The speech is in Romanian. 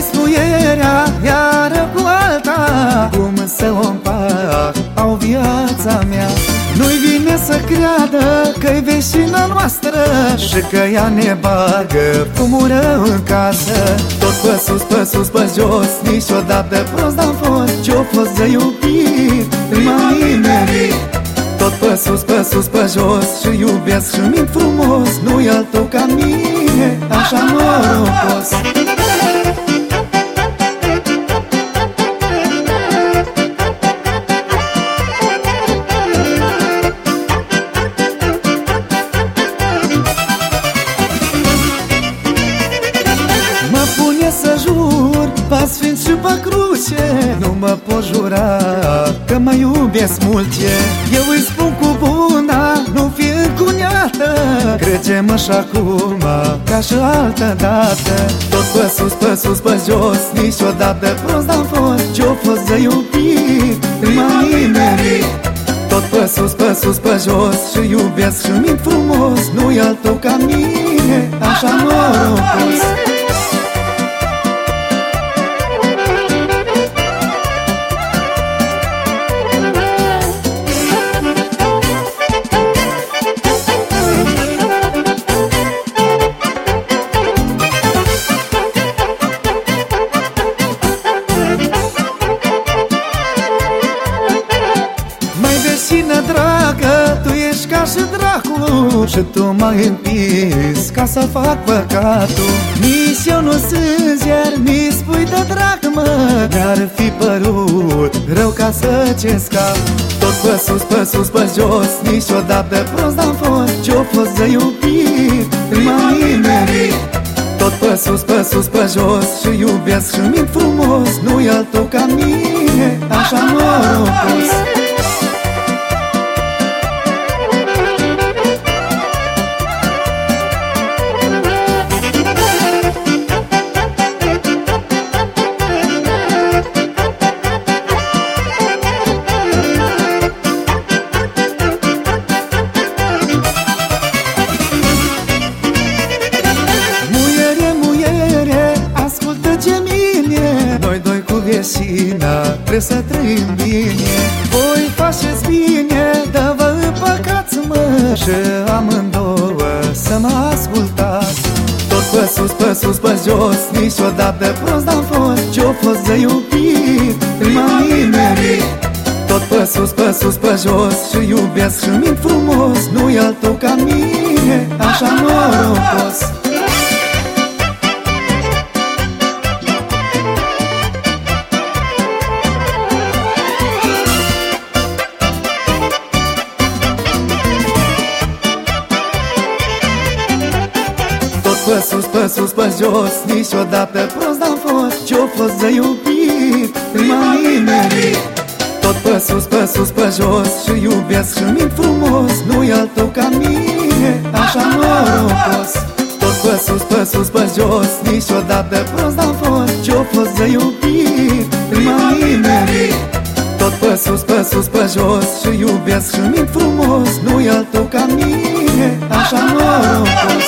vis muierea iară cu alta Cum să o împac, au viața mea. Nu-i vine să creadă că-i veșina noastră Și că ea ne bagă fumură în casă. Tot pe sus, pe sus, pe jos Niciodată prost am fost. Ce-o fost de iubit M-am tot pe sus, pe sus, pe jos Și iubesc și mint frumos. Nu-i altul ca mine Așa norocos Mă să jur Pe sfânt și pe cruce Nu mă pot jura Că mă iubesc mult ce Eu îi spun cu buna Nu fi încuneată Crede-mă și acum Ca și altă dată. Tot pe sus, pe sus, pe jos Niciodată prost n-am fost Ce-o fost de iubit M-am nimerit tot pe sus, pe sus, pe jos Și iubesc și mint frumos Nu-i altul ca mine Așa norocos vecină dragă, tu ești ca și dracu Și tu m-ai împins ca să fac păcatul. Nici eu nu sunt iar mi spui de drag, mă Mi-ar fi părut rău ca să ce scap Tot pe sus, pe sus, pe jos Niciodată prost n-am fost Ce-o fost de iubit M-am tot pe sus, pe sus, pe jos Și iubesc și mint frumos Nu-i altul ca mine Așa norocos Trebuie să trăim bine. Voi faceți bine Dar vă împăcați mă Și amândouă să mă ascultați. Tot pe sus, pe sus, pe jos Niciodată prost n-am fost. Ce-o fost de iubit M-am nimerit tot pe sus, pe sus, pe jos Și iubesc și mint frumos. Nu-i altul ca mine Așa norocos Pe sus, pe sus, pe jos Niciodată prost n-am fost Ce-o fost de iubit M-am nimerit Tot pe sus, pe sus, pe jos Și iubesc și mint frumos Nu-i altul ca mine Așa norocos Tot pe sus, pe sus, pe jos Niciodată prost n-am fost Ce-o fost de iubit M-am nimerit tot pe sus, pe sus, pe jos Și iubesc și mint frumos Nu-i altul ca mine Așa norocos